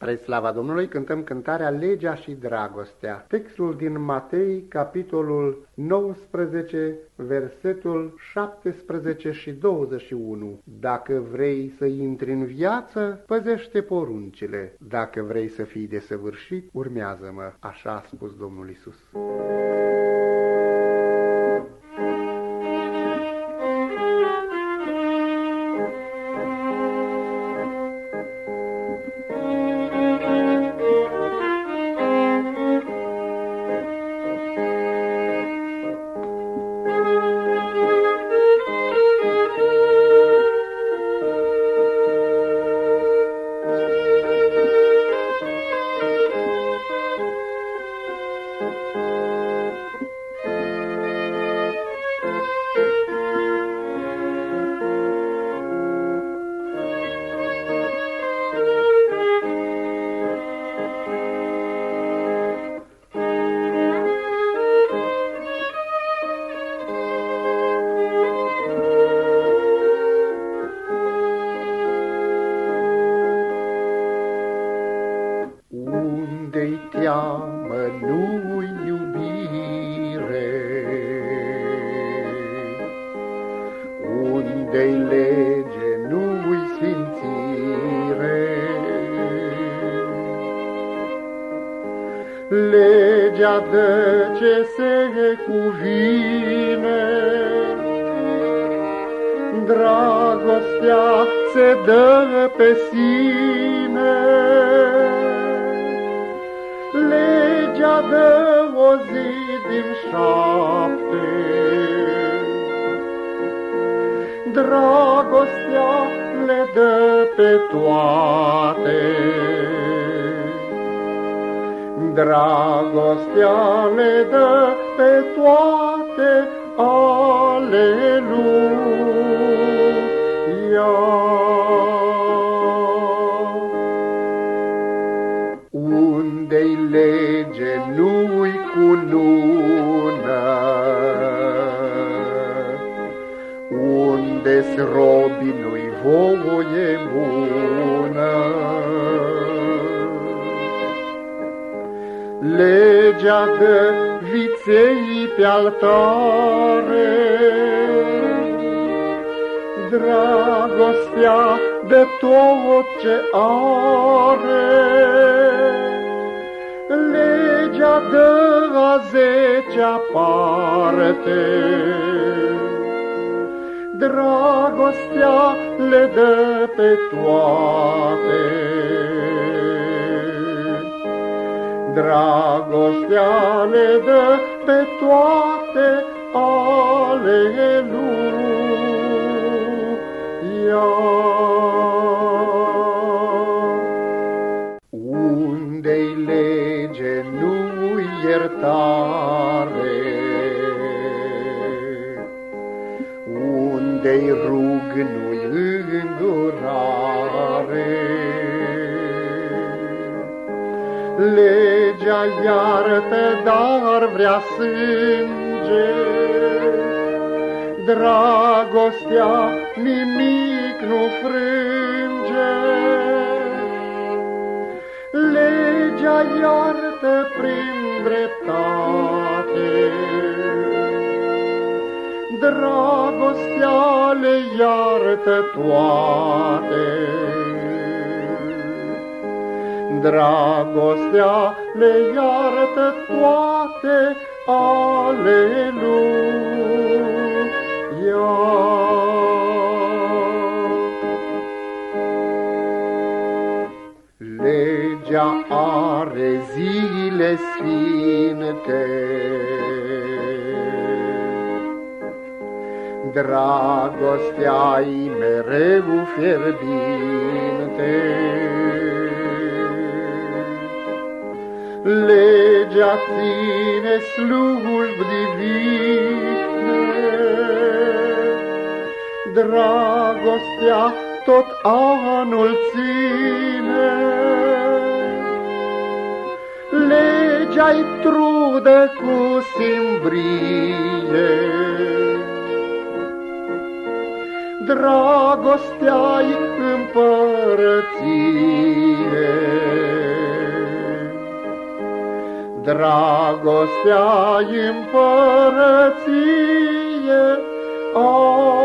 Spre slava Domnului cântăm cântarea Legea și Dragostea. Textul din Matei, capitolul 19, versetul 17 și 21. Dacă vrei să intri în viață, păzește poruncile. Dacă vrei să fii desăvârșit, urmează-mă, așa a spus Domnul Isus. Teamă, nu iubire. Unde-i lege, nu-i sfințire. Legea dă ce se cuvine, Dragostea se dă pe sine. Legea dă o zi din șapte. Dragostea le dă pe toate. Dragostea le dă pe toate. Aleluia. Unde-s robi, nu-i voie bună. Legea de viței pe altare, Dragostea de tot ce are, legea dă a zecea parte. Dragostea le dă pe toate. Dragostea le dă pe toate. Aleluia. Unde-i rug, nu-i îndurare. Legea iartă, dar vrea sânge, Dragostea nimic nu frânge. Legea iartă prin dreptate. Dragostea le iartă toate. Dragostea le iartă toate. Aleluia. legea are zile sfinte. Dragostea-i mereu fierbinte. Legea ține slujb divine, Dragostea tot anul ține. Legea-i trudă cu simbrie, dragostea-i împărăție. Dragostea-i împărăție,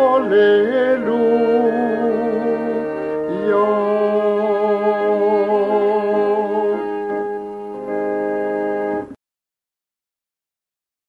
Aleluia!